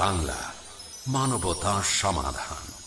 বাংলা মানবতা সমাধান।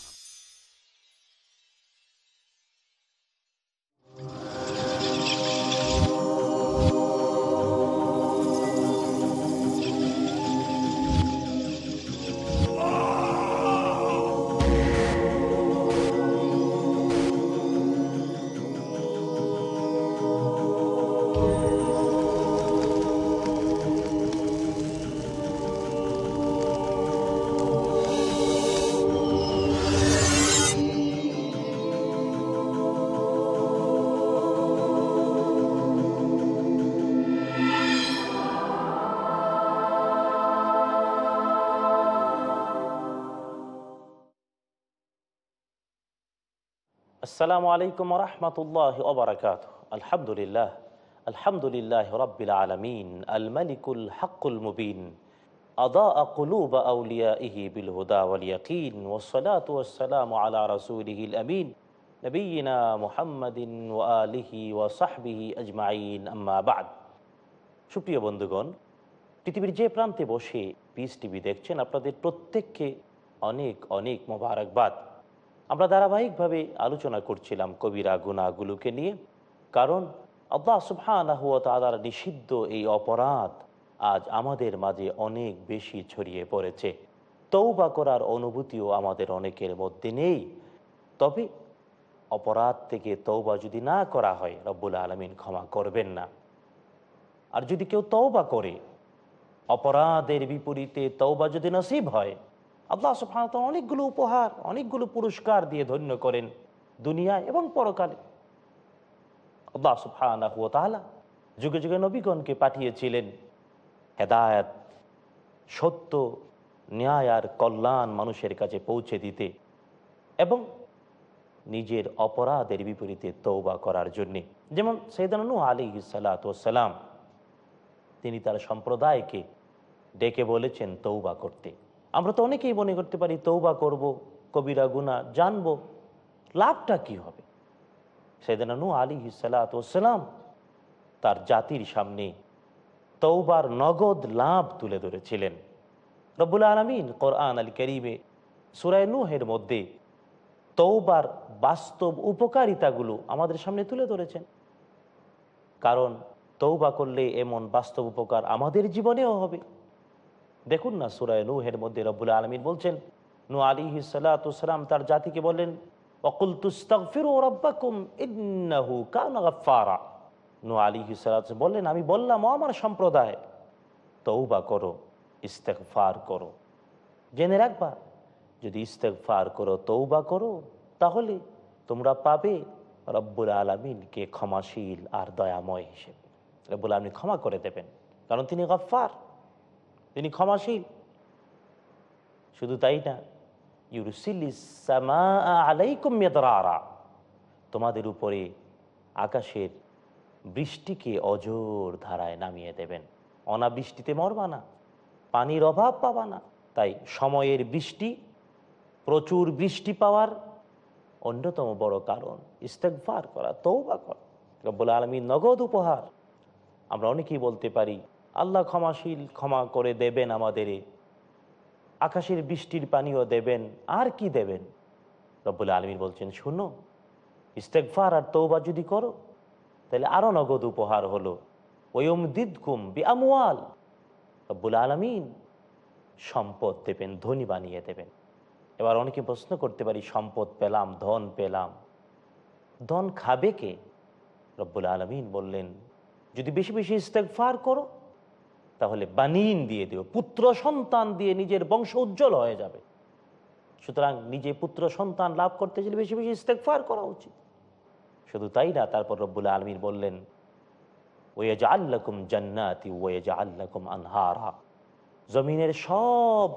আসসালামু আলাইকুম রহমতুল্লাহ ওবরাকাত আলহামদুলিল্লাহ আলহামদুলিল্লাহ রব্বিল আলমিন আল মালিকুল হাক্কুল মুবিন أضاء قلوب أوليائه بالهدى واليقين والصلاة والسلام على رسوله الأمين نبينا محمد وآله وصحبه أجمعين أما بعد সুপ্রিয় বন্ধুগণ পৃথিবীর যে প্রান্তে বসে পিস টিভি দেখছেন আপনাদের প্রত্যেককে অনেক অনেক মোবারকবাদ আমরা ধারাবাহিকভাবে আলোচনা করছিলাম কবিরা গুণাগুলোকে নিয়ে, কারণ আল্লাহ সুবহানাহ তালার নিষিদ্ধ এই অপরাধ আজ আমাদের মাঝে অনেক বেশি ছড়িয়ে পড়েছে। তৌবা করার অনুভূতিও আমাদের অনেকের মধ্যে নেই। তবে অপরাধ থেকে তৌবা যদি না করা হয়, রব্বুল আলমিন ক্ষমা করবেন না। আর যদি কেউ তৌবা করে, অপরাধের বিপরীতে তৌবা যদি নসিব হয় আল্লাহ সুফান অনেকগুলো উপহার, অনেকগুলো পুরস্কার দিয়ে ধন্য করেন দুনিয়ায় এবং পরকালে। আল্লাহ সুফান যুগে যুগে নবীগণকে পাঠিয়েছিলেন হেদায়ত, সত্য, ন্যায় আর কল্যাণ মানুষের কাছে পৌঁছে দিতে এবং নিজের অপরাধের বিপরীতে তৌবা করার জন্যে। যেমন সৈদানু আলী সালাতাম তিনি তার সম্প্রদায়কে ডেকে বলেছেন তৌবা করতে। আমরা তো অনেকেই মনে করতে পারি তৌবা করব, কবিরা গুনা জানব, লাভটা কি হবে? সেদিন নু আলী সালাতাম তার জাতির সামনে তৌবার নগদ লাভ তুলে ধরেছিলেন। রব্বুল আলমিন কোরআন আল করিমে সুরায় নুহের মধ্যে তৌবার বাস্তব উপকারিতাগুলো আমাদের সামনে তুলে ধরেছেন। কারণ তৌবা করলে এমন বাস্তব উপকার আমাদের জীবনেও হবে। দেখুন না সুরায় নুহের মধ্যে রব্বুল আলমিন বলছেন নু আলী সালাম তার জাতিকে বললেন অকুল ইন্নাহু নু আলী বললেন, আমি বললাম আমার সম্প্রদায় তৌবা করো ইস্তেকফার করো। জেনে রাখবা, যদি ইস্তেকফার করো তৌবা করো, তাহলে তোমরা পাবে রব্বুল আলমিনকে ক্ষমাশীল আর দয়াময় হিসেবে। রব্বুল আলমিন ক্ষমা করে দেবেন, কারণ তিনি গফ্ফার। তিনি ক্ষমাশীল। শুধু তাই না তোমাদের উপরে আকাশের বৃষ্টিকে অজোর ধারায় নামিয়ে দেবেন। অনাবৃষ্টিতে মরবা না, পানির অভাব পাবা না। তাই সময়ের বৃষ্টি, প্রচুর বৃষ্টি পাওয়ার অন্যতম বড় কারণ ইস্তেকভার করা তৌবা করা। রব্বুল আলমী নগদ উপহার। আমরা অনেকেই বলতে পারি আল্লাহ ক্ষমাশীল ক্ষমা করে দেবেন আমাদের আকাশের বৃষ্টির পানিও দেবেন। আর কি দেবেন? রব্বুল আলমীর বলছেন, শুনো ইস্তেকফার আর তৌবা যদি করো, তাহলে আরও নগদ উপহার হলো। ওয়ম দিদকুম বিআমওয়াল। রব্বুল আলমিন সম্পদ দেবেন, ধনী বানিয়ে দেবেন। এবার অনেকে প্রশ্ন করতে পারি, সম্পদ পেলাম, ধন পেলাম। ধন খাবে কে? রব্বুল আলমিন বললেন, যদি বেশি বেশি ইস্তেকফার করো তাহলে বানিন দিয়ে দেব পুত্র সন্তান দিয়ে নিজের বংশ উজ্জ্বল হয়ে যাবে। সুতরাং নিজে পুত্র সন্তান লাভ করতে গেলে বেশি বেশি ইস্তেকফার করা উচিত। শুধু তাই না, তারপর রব্বুল আলমীর বললেন ওয়েজা আল্লাকুম জান্নাতি ওয়েজা আল্লাকুম আনহারা। জমিনের সব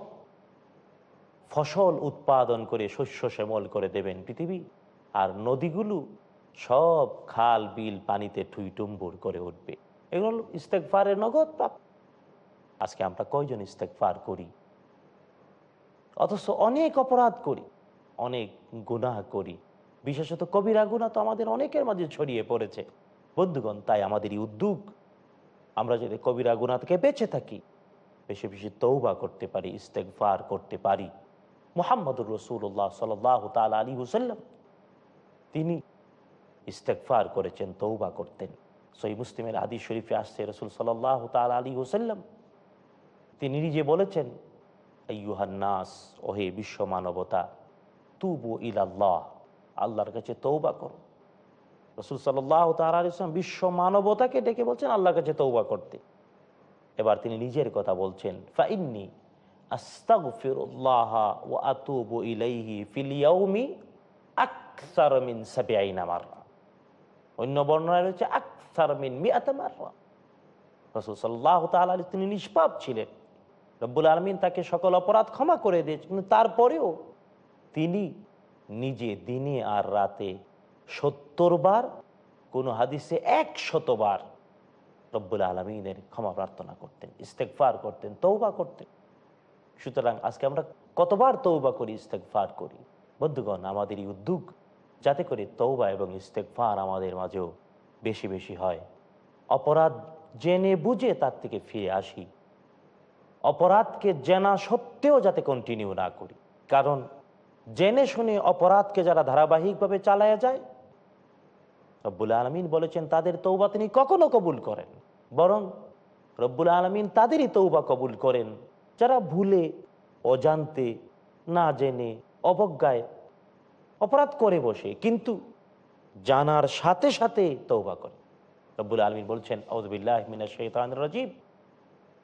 ফসল উৎপাদন করে শস্য শ্যামল করে দেবেন পৃথিবী, আর নদীগুলো সব খাল, বিল, পানিতে টুইটুম্বুর করে উঠবে। এগুলো ইস্তেকফারের নগদ প্রাপ্ত। আজকে আমরা কয়জন ইস্তেকফার করি? অথচ অনেক অপরাধ করি, অনেক গুনাহ করি। বিশেষত কবিরা গুণা তো আমাদের অনেকের মাঝে ছড়িয়ে পড়েছে। বন্ধুগণ, তাই আমাদের এই উদ্যোগ। আমরা যদি কবিরা গুণা থেকে বেঁচে থাকি, বেশি বেশি তৌবা করতে পারি ইস্তেকফার করতে পারি। মোহাম্মদুর রসুল্লাহ সাল তাল আলী হুসাল্লাম তিনি ইস্তেকফার করেছেন তৌবা করতেন। সই মুসলিমের আদি শরীফে আসছে, রসুল সাল্লাহ তাল আলী হুসাল্লাম তিনি নিজে বলেছেন নাস ওহে বিশ্ব মানবতা তুবু ইলাল্লাহ, আল্লাহর কাছে তৌবা করো। রসুল সাল্লাহ তালাম বিশ্ব মানবতাকে ডেকে বলছেন, আল্লাহর কাছে তৌবা করতে। এবার তিনি নিজের কথা বলছেন ফাইন্নি অন্য বর্ণনায় রয়েছে তিনি নিষ্পাপ ছিলেন। রব্বুল আলামিন তাকে সকল অপরাধ ক্ষমা করে দিয়েছেন কিন্তু তারপরেও তিনি নিজে দিনে আর রাতে সত্তর বার কোনো হাদিসে এক শতবার রব্বুল আলমিনের ক্ষমা প্রার্থনা করতেন ইস্তেকফার করতেন তৌবা করতেন। সুতরাং আজকে আমরা কতবার তৌবা করি ইস্তেকফার করি? বন্ধুগণ আমাদের এই উদ্যোগ যাতে করে তৌবা এবং ইস্তেকফার আমাদের মাঝেও বেশি বেশি হয়। অপরাধ জেনে বুঝে তার থেকে ফিরে আসি। অপরাধকে জেনা সত্ত্বেও যাতে কন্টিনিউ না করি। কারণ জেনে শুনে অপরাধকে যারা ধারাবাহিকভাবে চালায়া যায়, রব্বুল আলমিন বলেছেন, তাদের তৌবা তিনি কখনো কবুল করেন। বরং রব্বুল আলমিন তাদেরই তৌবা কবুল করেন, যারা ভুলে, অজান্তে, না জেনে, অবজ্ঞায় অপরাধ করে বসে, কিন্তু জানার সাথে সাথে তৌবা করে। রব্বুল আলমিন বলছেন আউদুবিল্লাহ মিনা শৈতান রাজীব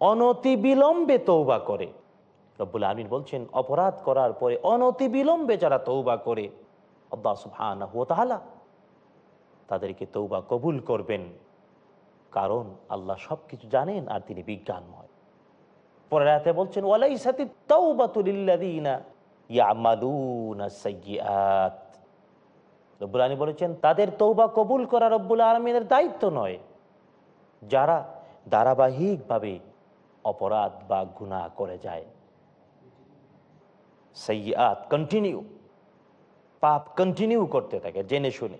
অনতি বিলম্বে তৌবা করে। রব্বুল আলমিন বলছেন, অপরাধ করার পরে অনতি বিলম্বে যারা তৌবা করে সুবহানাহু ওয়া তাআলা তাদেরকে তৌবা কবুল করবেন। কারণ আল্লাহ সব কিছু জানেন আর তিনি বিজ্ঞানময়। পরে রাতে বলছেন ওয়ালাই সাথী তৌবাতুলিল্লাদিনা রব্বুল আলমী বলেছেন, তাদের তৌবা কবুল করা রব্বুল আলমিনের দায়িত্ব নয়। যারা ধারাবাহিকভাবে অপরাধ বা গুনাহ করে যায়। সৈয়াত কন্টিনিউ পাপ কন্টিনিউ করতে থাকে, জেনে শুনে।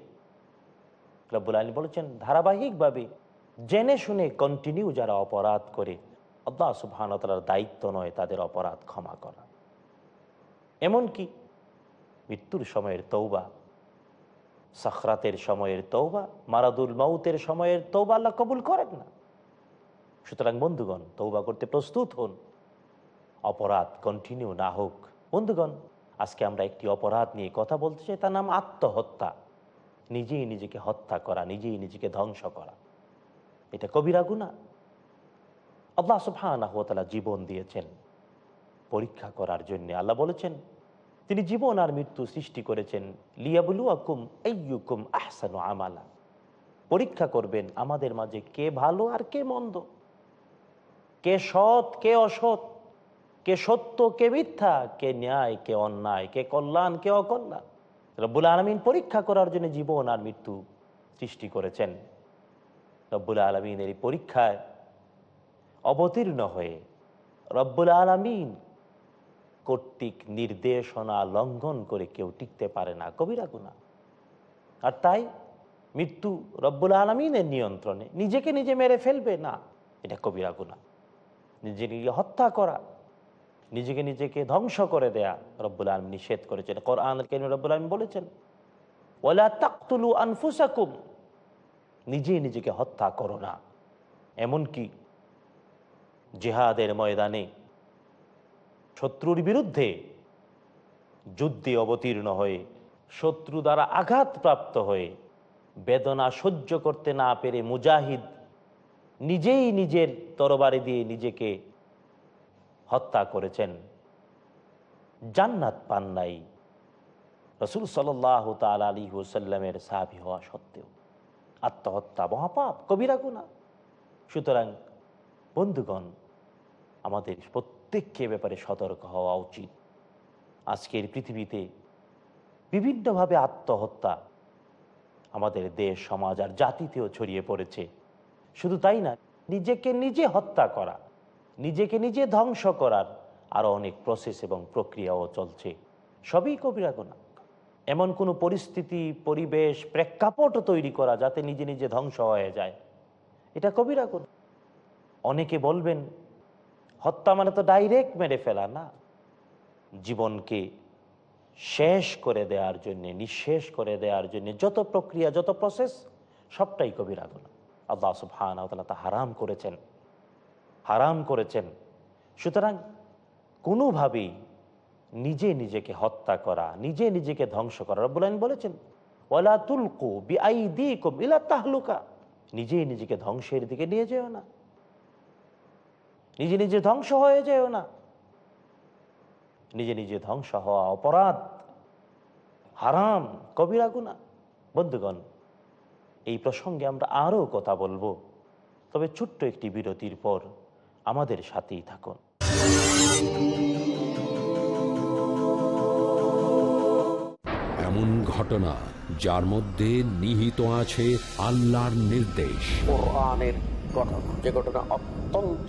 রব্বুল আলী বলেছেন, ধারাবাহিকভাবে জেনে শুনে কন্টিনিউ যারা অপরাধ করে, আল্লাহ সুবহানতালার দায়িত্ব নয় তাদের অপরাধ ক্ষমা করা। এমনকি মৃত্যুর সময়ের তৌবা সাখরাতের সময়ের তৌবা মারাদুল মাউতের সময়ের তৌবা আল্লাহ কবুল করেন না। সুতরাং বন্ধুগণ তৌবা করতে প্রস্তুত হন। অপরাধ কন্টিনিউ না হোক। বন্ধুগণ, আজকে আমরা একটি অপরাধ নিয়ে কথা বলতে চাই, তার নাম আত্মহত্যা। নিজেই নিজেকে হত্যা করা, নিজেই নিজেকে ধ্বংস করা। এটা কবিরা গুণা আল্লাহ সুফানা জীবন দিয়েছেন। পরীক্ষা করার জন্য আল্লাহ বলেছেন, তিনি জীবন আর মৃত্যু সৃষ্টি করেছেন। লিয়াবুলু আকুম এইকুম আহসানু আমালা। পরীক্ষা করবেন আমাদের মাঝে কে ভালো আর কে মন্দ। কে সৎ, কে অসৎ? কে সত্য, কে মিথ্যা? কে ন্যায়, কে অন্যায়? কে কল্যাণ, কে অকল্যাণ? রব্বুল আলমিন পরীক্ষা করার জন্য জীবন আর মৃত্যু সৃষ্টি করেছেন। রব্বুল আলমিনের এই পরীক্ষায় অবতীর্ণ হয়ে রব্বুল আলমিন কর্তৃক নির্দেশনা লঙ্ঘন করে কেউ টিকতে পারে না, কবিরা গুণা আর তাই মৃত্যু রব্বুল আলমিনের নিয়ন্ত্রণে। নিজেকে নিজে মেরে ফেলবে না, এটা কবিরা গুণা নিজেকে হত্যা করা, নিজেকে নিজেকে ধ্বংস করে দেয়া রব্বুল আলম নিষেধ করেছেন। কোরআন রব্বুল আলম বলেছেন ওলা তাকতুলু আনফুসাকুম নিজেই নিজেকে হত্যা করো না। এমনকি জেহাদের ময়দানে শত্রুর বিরুদ্ধে যুদ্ধে অবতীর্ণ হয়ে, শত্রু দ্বারা আঘাতপ্রাপ্ত হয়ে, বেদনা সহ্য করতে না পেরে মুজাহিদ নিজেই নিজের তরবারি দিয়ে নিজেকে হত্যা করেছেন। জান্নাত পান নাই। রসুল সাল্লাহ তাল আলী হুসাল্লামের সাহাবি হওয়া সত্ত্বেও আত্মহত্যা মহাপাপ, কবিরা গুণা সুতরাং বন্ধুগণ, আমাদের প্রত্যেককে ব্যাপারে সতর্ক হওয়া উচিত। আজকের পৃথিবীতে বিভিন্নভাবে আত্মহত্যা আমাদের দেশ, সমাজ আর জাতিতেও ছড়িয়ে পড়েছে। শুধু তাই না, নিজেকে নিজে হত্যা করা, নিজেকে নিজে ধ্বংস করার আরও অনেক প্রসেস এবং প্রক্রিয়াও চলছে। সবই কবিরা গুণা। এমন কোনো পরিস্থিতি, পরিবেশ প্রেক্ষাপটও তৈরি করা যাতে নিজে নিজে ধ্বংস হয়ে যায়, এটা কবিরা গুণা। অনেকে বলবেন, হত্যা মানে তো ডাইরেক্ট মেরে ফেলা না। জীবনকে শেষ করে দেওয়ার জন্যে, নিঃশেষ করে দেওয়ার জন্যে যত প্রক্রিয়া, যত প্রসেস সবটাই কবিরা গুণা। আল্লাহ সুবহান তা হারাম করেছেন। হারাম করেছেন। সুতরাং কোনোভাবেই নিজে নিজেকে হত্যা করা, নিজে নিজেকে ধ্বংস করা, রব্বুল আলামিন বলেছেন, ওয়ালা তুলকু বিআইদিকুম ইলা তাহলুকা। নিজেই নিজেকে ধ্বংসের দিকে নিয়ে যেও না। নিজে নিজে ধ্বংস হয়ে যেও না। নিজে নিজে ধ্বংস হওয়া অপরাধ, হারাম, কবিরা গুণা বন্ধুগণ এই প্রসঙ্গে আমরা আরও কথা বলব। তবে ছোট্ট একটি বিরতির পর আমাদের সাথেই থাকুন। এমন ঘটনা যার মধ্যে নিহিত আছে আল্লাহর নির্দেশ। যে ঘটনা অত্যন্ত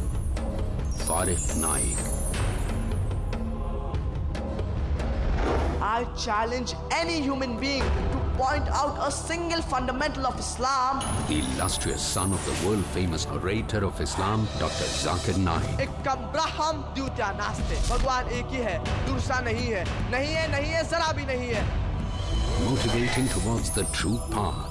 Naik. I challenge any human being to point out a single fundamental of Islam. The illustrious son of the world-famous orator of Islam, Dr. Zakir Naik. Dutya. Bhagwan ek hi hai, dursa nahi hai. Nahi hai, nahi hai, zara bhi nahi hai. Motivating towards the true path.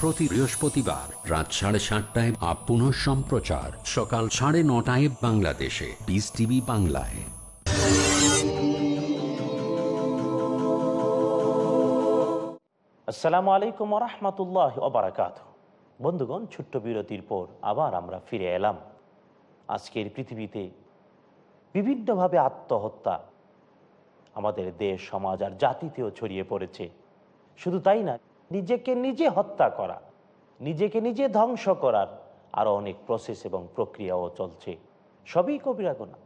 প্রতি বৃহস্পতিবার রাত সাড়ে সাতটায় up পুনঃ সম্প্রচার। সকাল সাড়ে নটায় বাংলাদেশে। পিস টিভি বাংলায়। আসসালামু আলাইকুম রহমতুল্লাহ ওবরাকাত বন্ধুগণ, ছোট্ট বিরতির পর আবার আমরা ফিরে এলাম। আজকের পৃথিবীতে বিভিন্নভাবে আত্মহত্যা আমাদের দেশ, সমাজ আর জাতিতেও ছড়িয়ে পড়েছে। শুধু তাই না নিজেকে নিজে হত্যা করা, নিজেকে নিজে ধ্বংস করার আরও অনেক প্রসেস এবং প্রক্রিয়াও চলছে সবই কবিরা গুনাহ।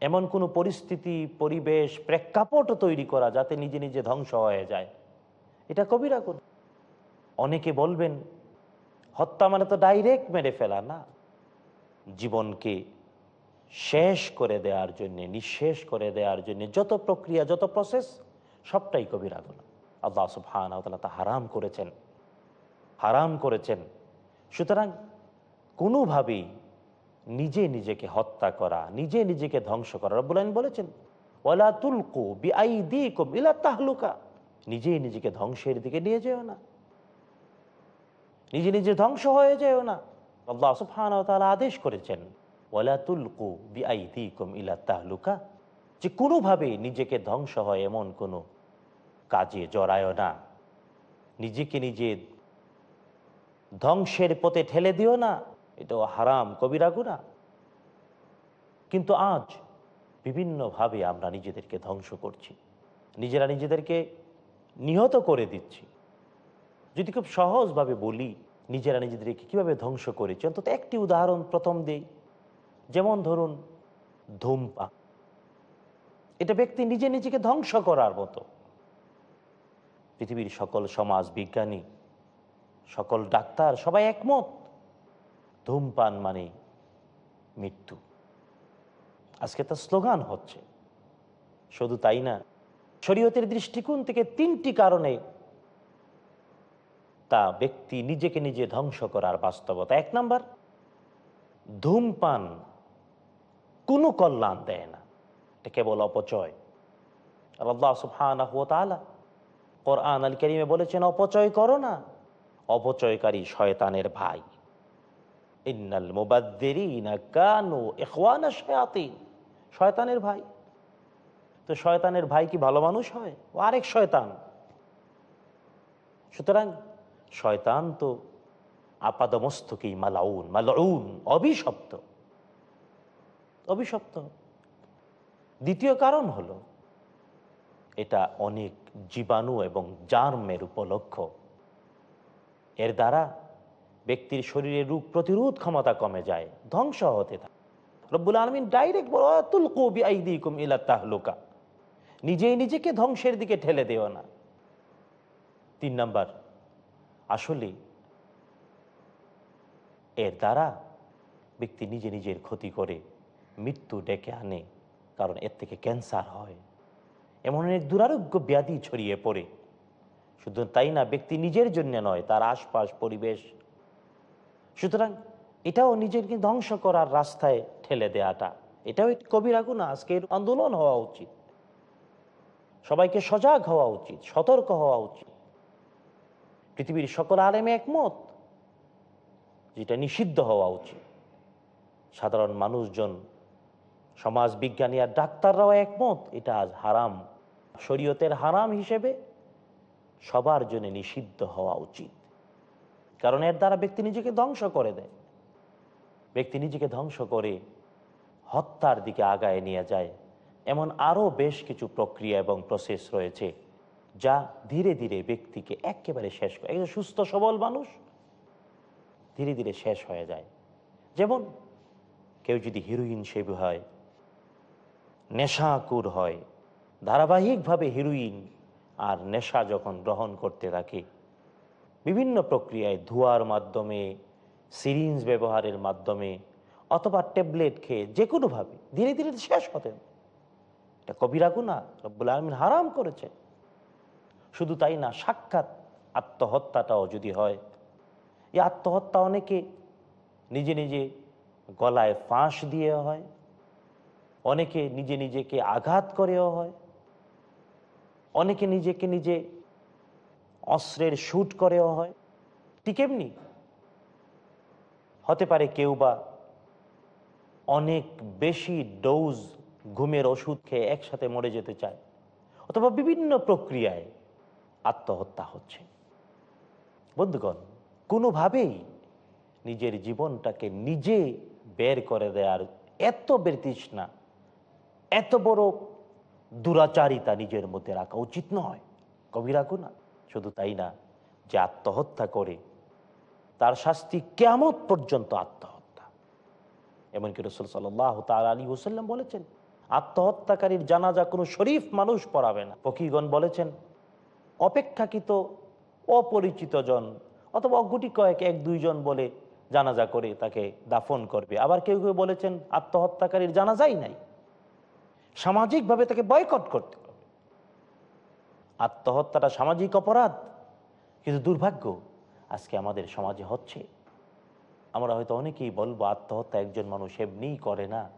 এমন কোনো পরিস্থিতি, পরিবেশ, প্রেক্ষাপটও তৈরি করা যাতে নিজে নিজে ধ্বংস হয়ে যায় এটা কবিরা গুনাহ। অনেকে বলবেন, হত্যা মানে তো ডাইরেক্ট মেরে ফেলা, না জীবনকে শেষ করে দেওয়ার জন্যে, নিঃশেষ করে দেওয়ার জন্যে যত প্রক্রিয়া, যত প্রসেস সবটাই কবিরা গুনাহ। আল্লাহ সুবহান তা হারাম করেছেন। হারাম করেছেন। সুতরাং কোনোভাবেই নিজে নিজেকে হত্যা করা, নিজে নিজেকে ধ্বংস করা, রব্বুল বলেছেন, ওয়ালা তুলকু বিআইদিকুম ইলা তাহলুকা। নিজে নিজেকে ধ্বংসের দিকে নিয়ে যেও না। নিজে নিজে ধ্বংস হয়ে যেও না। আল্লাহ তাআলা আদেশ করেছেন, ওয়ালা তুলকু বিআইদিকুম ইলা তাহলুকা। যে কোনোভাবে নিজেকে ধ্বংস হয় এমন কোনো কাজে জড়ায় না। নিজেকে নিজে ধ্বংসের পথে ঠেলে দিও না। এটাও হারাম, কবিরা গুনাহ কিন্তু আজ বিভিন্নভাবে আমরা নিজেদেরকে ধ্বংস করছি। নিজেরা নিজেদেরকে নিহত করে দিচ্ছি। যদি খুব সহজভাবে বলি, নিজেরা নিজেদেরকে কীভাবে ধ্বংস করেছি? অন্তত একটি উদাহরণ প্রথম দেই। যেমন ধরুন, ধূমপান। এটা ব্যক্তি নিজে নিজেকে ধ্বংস করার মতো। পৃথিবীর সকল সমাজ বিজ্ঞানী, সকল ডাক্তার সবাই একমত, ধূমপান মানে মৃত্যু। আজকে তার স্লোগান হচ্ছে, শুধু তাই না, শরীয়তের দৃষ্টিকোণ থেকে তিনটি কারণে তা ব্যক্তি নিজেকে নিজে ধ্বংস করার বাস্তবতা। এক নাম্বার, ধূমপান কোনো কল্যাণ দেয় না, এটা কেবল অপচয়। আল্লাহ সুবহানাহু ওয়া তাআলা কোরআন আল কারীমে বলেছেন, অপচয় করো না, অপচয়কারী শয়তানের ভাই। ইন্নাল মুবাদ্দিরিনা কানু ইখওয়ানা শায়াতিন। শয়তানের ভাই। তো শয়তানের ভাই কি ভালো মানুষ হয়? ও আরেক শয়তান। সুতরাং শয়তান তো আপাদমস্তকেই মালাউন মালাউন, অভিশপ্ত। অভিশপ্ত। দ্বিতীয় কারণ হলো এটা অনেক জীবাণু এবং জার্মের উপলক্ষ। এর দ্বারা ব্যক্তির শরীরে রোগ প্রতিরোধ ক্ষমতা কমে যায়, ধ্বংস হতে থাকে। রব্বুল আলমিন ডাইরেক্ট বলতুল নিজেই নিজেকে ধ্বংসের দিকে ঠেলে দেও না। তিন নাম্বার, আসলে এর দ্বারা ব্যক্তি নিজে নিজের ক্ষতি করে, মৃত্যু ডেকে আনে, কারণ এর থেকে ক্যান্সার হয়। এমন অনেক দুরারোগ্য ব্যাধি ছড়িয়ে পড়ে। শুধু তাই না, ব্যক্তি নিজের জন্য নয়, তার আশপাশ পরিবেশ। সুতরাং এটাও নিজেকে ধ্বংস করার রাস্তায় ঠেলে দেয়াটা। এটাও কবিরা গুণা আজকের আন্দোলন হওয়া উচিত। সবাইকে সজাগ হওয়া উচিত, সতর্ক হওয়া উচিত। পৃথিবীর সকল আলেমে একমত, যেটা নিষিদ্ধ হওয়া উচিত। সাধারণ মানুষজন, সমাজ বিজ্ঞানী আর ডাক্তাররাও একমত, এটা আজ হারাম। শরীয়তের হারাম হিসেবে সবার জন্য নিষিদ্ধ হওয়া উচিত। কারণ এর দ্বারা ব্যক্তি নিজেকে ধ্বংস করে দেয়। ব্যক্তি নিজেকে ধ্বংস করে হত্যার দিকে আগায় নিয়ে যায়। এমন আরও বেশ কিছু প্রক্রিয়া এবং প্রসেস রয়েছে যা ধীরে ধীরে ব্যক্তিকে একেবারে শেষ করে একজন সুস্থ, সবল মানুষ ধীরে ধীরে শেষ হয়ে যায়। যেমন কেউ যদি হিরোইন সেবী হয় নেশাকুর হয় ধারাবাহিকভাবে হিরোইন আর নেশা যখন গ্রহণ করতে থাকে, বিভিন্ন প্রক্রিয়ায় ধোয়ার মাধ্যমে, সিরিঞ্জ ব্যবহারের মাধ্যমে, অথবা ট্যাবলেট খেয়ে যে কোনোভাবে ধীরে ধীরে শেষ হতেন এটা কবিরা গুণা রব্বুল আলমিন হারাম করেছে শুধু তাই না, সাক্ষাৎ আত্মহত্যাটাও যদি হয়, এই আত্মহত্যা অনেকে নিজে নিজে গলায় ফাঁস দিয়ে হয়, অনেকে নিজে নিজেকে আঘাত করেও হয় অনেকে নিজেকে নিজে অস্ত্রের শুট করেও হয়। ঠিক এমনি। হতে পারে কেউ বা অনেক বেশি ডোজ ঘুমের ওষুধ খেয়ে একসাথে মরে যেতে চায়, অথবা বিভিন্ন প্রক্রিয়ায় আত্মহত্যা হচ্ছে। বন্ধুগণ, কোনোভাবেই নিজের জীবনটাকে নিজে বের করে দেওয়ার এত বেতৃষ্ণা এত বড় দুরাচারিতা নিজের মধ্যে রাখা উচিত নয়। কবিরা গুণা শুধু তাই না, যে আত্মহত্যা করে তার শাস্তি কেমত পর্যন্ত আত্মহত্যা। এমনকি রসুল সাল্লাহ তাল আলী হুসাল্লাম বলেছেন, আত্মহত্যাকারীর জানাজা কোনো শরীফ মানুষ পড়াবে না। ফকিগণ বলেছেন, অপেক্ষাকৃত অপরিচিত জন অথবা অগুটি কয়েক, এক দুইজন বলে জানাজা করে তাকে দাফন করবে। আবার কেউ কেউ বলেছেন, আত্মহত্যাকারীর জানাজাই নাই। সামাজিকভাবে তাকে বয়কট করতে হবে। আত্মহত্যাটা সামাজিক অপরাধ, কিন্তু দুর্ভাগ্য, আজকে আমাদের সমাজে হচ্ছে। আমরা হয়তো অনেকেই বলব, আত্মহত্যা একজন মানুষ এমনিই করে না।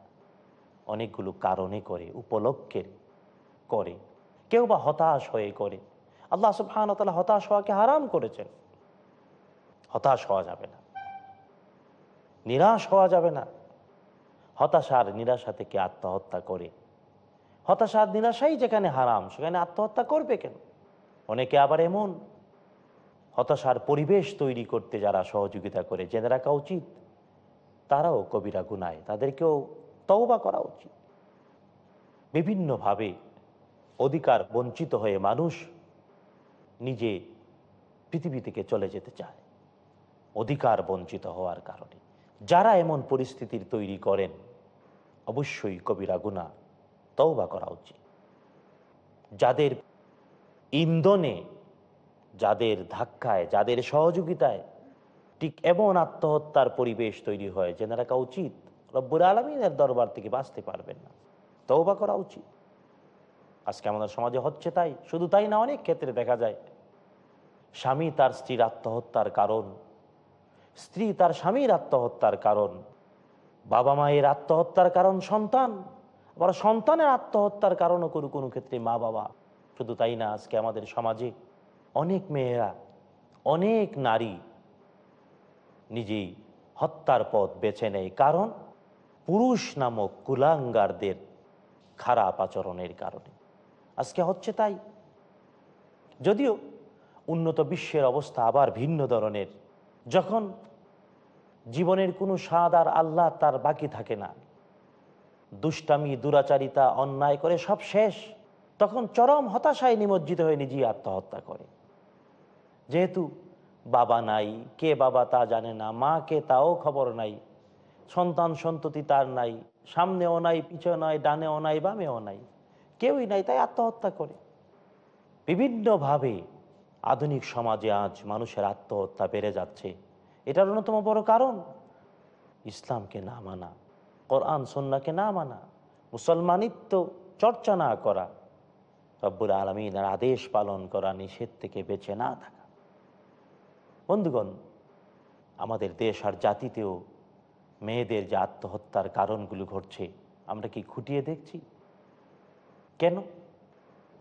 অনেকগুলো কারণে করে উপলক্ষের করে। কেউ বা হতাশ হয়ে করে। আল্লাহ সুবহান তালা হতাশ হওয়াকে হারাম করেছেন। হতাশ হওয়া যাবে না। নিরাশ হওয়া যাবে না। হতাশার নিরাশা থেকে আত্মহত্যা করে হতাশার নিরাশাই যেখানে হারাম, সেখানে আত্মহত্যা করবে কেন? অনেকে আবার এমন। হতাশার পরিবেশ তৈরি করতে যারা সহযোগিতা করে, জেনে রাখা উচিত। তারাও কবিরা গুনায়, তাদেরকেও তওবা করা উচিত। বিভিন্নভাবে অধিকার বঞ্চিত হয়ে মানুষ নিজে পৃথিবী থেকে চলে যেতে চায়, অধিকার বঞ্চিত হওয়ার কারণে। যারা এমন পরিস্থিতির তৈরি করেন, অবশ্যই কবিরা গুণা তওবা করা উচিত। যাদের ইন্ধনে, যাদের ধাক্কায়, যাদের সহযোগিতায় ঠিক এমন আত্মহত্যার পরিবেশ তৈরি হয় জেনে রাখা উচিত রব্বুর আলমিনের দরবার থেকে বাঁচতে পারবেন না। তওবা করা উচিত। আজকে আমাদের সমাজে হচ্ছে তাই, শুধু তাই না, অনেক ক্ষেত্রে দেখা যায়, স্বামী তার স্ত্রীর আত্মহত্যার কারণ, স্ত্রী তার স্বামীর আত্মহত্যার কারণ বাবা মায়ের আত্মহত্যার কারণ সন্তান আবার সন্তানের আত্মহত্যার কারণও কোনো কোনো ক্ষেত্রে মা বাবা, শুধু তাই না, আজকে আমাদের সমাজে অনেক মেয়েরা, অনেক নারী নিজেই হত্যার পথ বেছে নেয়। কারণ পুরুষ নামক কুলাঙ্গারদের খারাপ আচরণের কারণে। আজকে হচ্ছে তাই। যদিও উন্নত বিশ্বের অবস্থা আবার ভিন্ন ধরনের। যখন জীবনের কোনো স্বাদ আর আল্লাহ তার বাকি থাকে না দুষ্টামি, দুরাচারিতা, অন্যায় করে সব শেষ। তখন চরম হতাশায় নিমজ্জিত হয়ে নিজেই আত্মহত্যা করে। যেহেতু বাবা নাই, কে বাবা তা জানে না, মা কে তাও খবর নাই, সন্তান সন্ততি তার নাই, সামনেও নাই পিছনে নাই, ডানেও নাই, বামেও নাই, কেউই নাই, তাই আত্মহত্যা করে। বিভিন্নভাবে আধুনিক সমাজে আজ মানুষের আত্মহত্যা বেড়ে যাচ্ছে। এটার অন্যতম বড় কারণ, ইসলামকে না মানা। কোরআন সন্নাকে না মানা, মুসলমানিত্ব চর্চা না করা, রব্বুল আলমিনের আদেশ পালন করা নিষেধ থেকে বেঁচে না থাকা। বন্ধুগণ, আমাদের দেশ আর জাতিতেও মেয়েদের যে আত্মহত্যার কারণগুলো ঘটছে, আমরা কি খুঁটিয়ে দেখছি? কেন?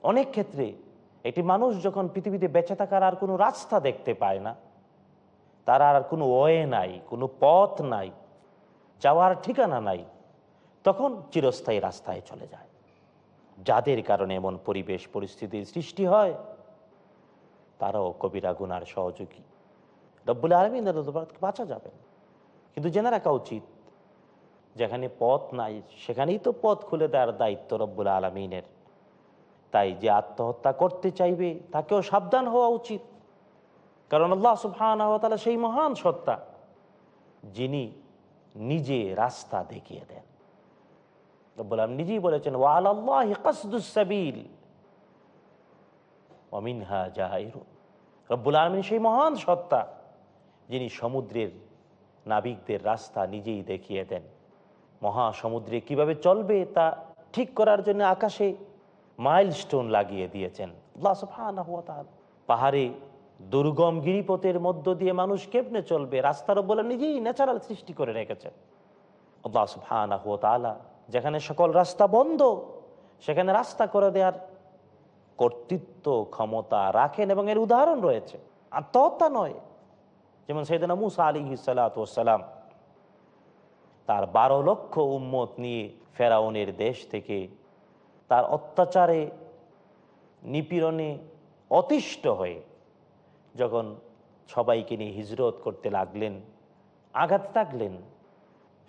অনেক ক্ষেত্রে একটি মানুষ যখন পৃথিবীতে বেঁচে থাকার আর কোনো রাস্তা দেখতে পায় না, তার আর কোনো ওয়ে নাই, কোনো পথ নাই যাওয়ার ঠিকানা নাই, তখন চিরস্থায়ী রাস্তায় চলে যায়। যাদের কারণে এমন পরিবেশ পরিস্থিতির সৃষ্টি হয়, তারাও কবিরা গুনার সহযোগী। রব্বুল আলমিন বাঁচা যাবে কিন্তু জেনে রাখা উচিত, যেখানে পথ নাই, সেখানেই তো পথ খুলে দেওয়ার দায়িত্ব রব্বুল আলমিনের। তাই যে আত্মহত্যা করতে চাইবে, তাকেও সাবধান হওয়া উচিত। কারণ আল্লাহ সুবহান সেই মহান সত্তা, যিনি নিজে রাস্তা দেখিয়ে দেন। নিজেই বলেছেন ওয়াল আল্লাহ অমিনহা রব্বুল আলমিন সেই মহান সত্তা, যিনি সমুদ্রের নাবিকদের রাস্তা নিজেই দেখিয়ে দেন। মহাসমুদ্রে কীভাবে চলবে তা ঠিক করার জন্য আকাশে মাইলস্টোন লাগিয়ে দিয়েছেন। পাহাড়ে দুর্গম গিরিপথের মধ্য দিয়ে মানুষ কেমনে চলবে? রাস্তার বলে নিজেই ন্যাচারাল সৃষ্টি করে রেখেছেন। যেখানে সকল রাস্তা বন্ধ, সেখানে রাস্তা করে দেওয়ার কর্তৃত্ব ক্ষমতা রাখেন এবং এর উদাহরণ রয়েছে। আত্মহত্যা নয়, যেমন সেদিন মুসা আলী সালাম তার বারো লক্ষ উম্মত নিয়ে ফেরাউনের দেশ থেকে তার অত্যাচারে নিপীড়নে অতিষ্ঠ হয়ে যখন সবাইকে নিয়ে হিজরত করতে লাগলেন, আঘাত থাকলেন,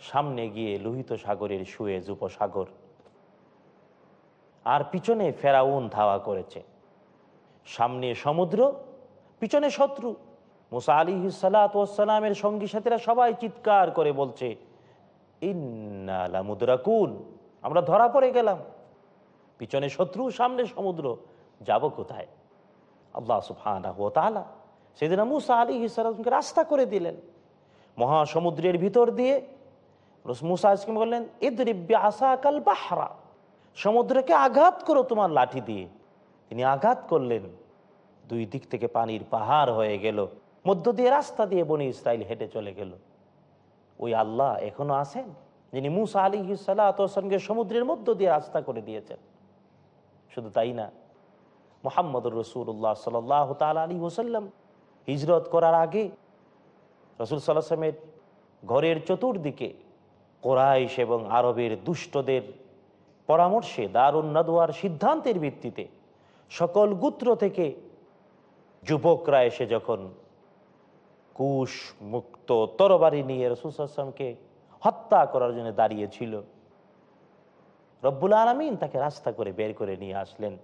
সামনে গিয়ে লোহিত সাগরের সুয়েজ উপসাগর আর পিছনে ফেরাউন ধাওয়া করেছে। সামনে সমুদ্র, পিছনে শত্রু। মুসা আলী সালাতামের সঙ্গী সাথীরা সবাই চিৎকার করে বলছে ইন্নালামুদ্রাকুন আমরা ধরা পড়ে গেলাম। পিছনে শত্রু, সামনে সমুদ্র, যাব কোথায়? আল্লাহ সুফানা তালা সেদিন মুসা আলী সালামকে রাস্তা করে দিলেন। মহাসমুদ্রের ভিতর দিয়ে মুসা ইসলাম বললেন ইদরিব্যা আসা বাহরা। সমুদ্রকে আঘাত করো তোমার লাঠি দিয়ে। তিনি আঘাত করলেন। দুই দিক থেকে পানির পাহাড় হয়ে গেল। মধ্য দিয়ে রাস্তা দিয়ে বনি ইসরায়েল হেঁটে চলে গেল। ওই আল্লাহ এখনও আছেন, যিনি মুসা আলী সাল্লাহকে সমুদ্রের মধ্য দিয়ে রাস্তা করে দিয়েছেন। শুধু তাই না মোহাম্মদুর রসুল্লাহ সাল তাল আলী ওসাল্লাম হিজরত করার আগে রসুল সাল্লামের ঘরের চতুর্দিকে কোরাইশ এবং আরবের দুষ্টদের পরামর্শে দারুণ নাদুয়ার সিদ্ধান্তের ভিত্তিতে সকল গুত্র থেকে যুবকরা এসে যখন কুশ মুক্ত তরবারি নিয়ে রসুলামকে হত্যা করার জন্য দাঁড়িয়েছিল, রব্বুল আলমিন তাকে রাস্তা করে বের করে নিয়ে আসলেন।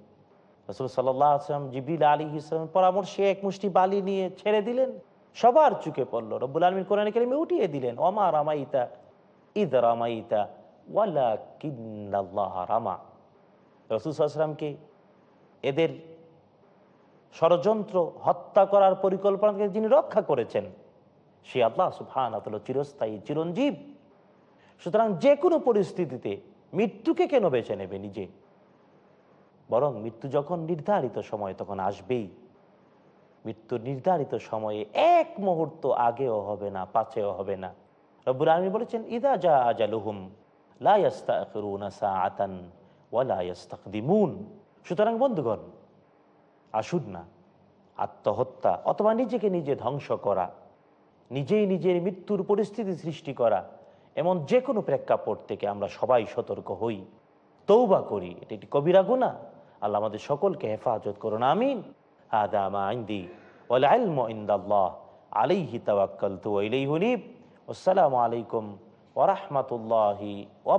রসুল সাল্লাহ আসলাম জিবিল আলী ইসলামের পরামর্শে এক মুষ্টি বালি নিয়ে ছেড়ে দিলেন। সবার চুকে পড়ল। রব্বুল আলমিন কোরআন কেরিমে উঠিয়ে দিলেন, ওমা রামাইতা ঈদ রামাইতা ওয়ালা কিন্নাল্লাহ রামা। রসুল সাল্লামকে এদের ষড়যন্ত্র, হত্যা করার পরিকল্পনাকে যিনি রক্ষা করেছেন, সে আল্লাহ সুফান চিরস্থায়ী, চিরঞ্জীব। সুতরাং যে কোনো পরিস্থিতিতে মৃত্যুকে কেন বেছে নেবে নিজে? বরং মৃত্যু যখন নির্ধারিত সময় তখন আসবেই। মৃত্যুর নির্ধারিত সময়ে এক মুহূর্ত আগেও হবে না, পাছেও হবে না। রব্বুল আলমী বলেছেন, ইদা যা আজালুহুম সুতরাং বন্ধুগণ, আসুন না, আত্মহত্যা অথবা নিজেকে নিজে ধ্বংস করা, নিজেই নিজের মৃত্যুর পরিস্থিতি সৃষ্টি করা, এমন যে কোনো প্রেক্ষাপট থেকে আমরা সবাই সতর্ক হই। তৌবা করি, এটি একটি কবিরা গুণা আল্লাহ আমাদের সকলকে হেফাজত করুন, আমিন। আদামা আইন্দি ওয়ালাইলম ইন্দাল্লাহ, আলাইহি তাওয়াক্কালতু ওয়া ইলাইহি হুনিব আসসালামু আলাইকুম ওয়া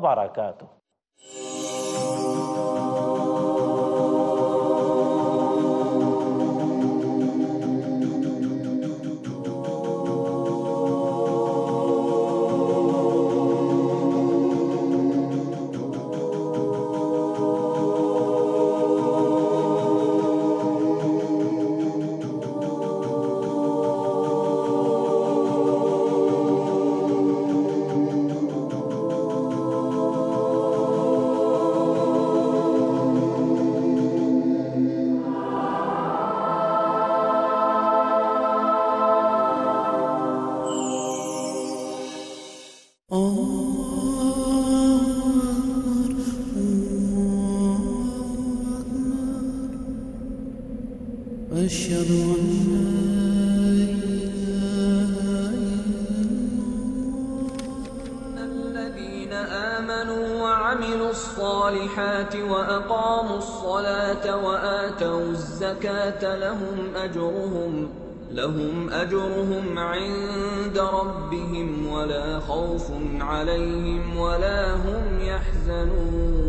أشهد أن لا إله إلا الذين آمنوا وعملوا الصالحات وأقاموا الصلاة وآتوا الزكاة لهم أجرهم لهم أجرهم عند ربهم ولا خوف عليهم ولا هم يحزنون.